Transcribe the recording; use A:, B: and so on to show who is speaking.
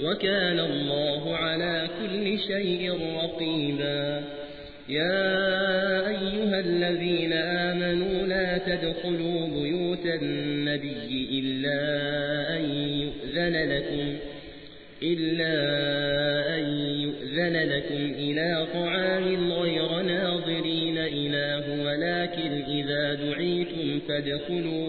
A: وكان الله على كل شيء رقيبا. يا أيها الذين آمنوا لا تدخلوا بيوت النبي إلا أن يؤذن لكم إلا أن يؤذن لكم إلى طعام غير ناظرين إله ولكن إذا دعيتم فادخلوا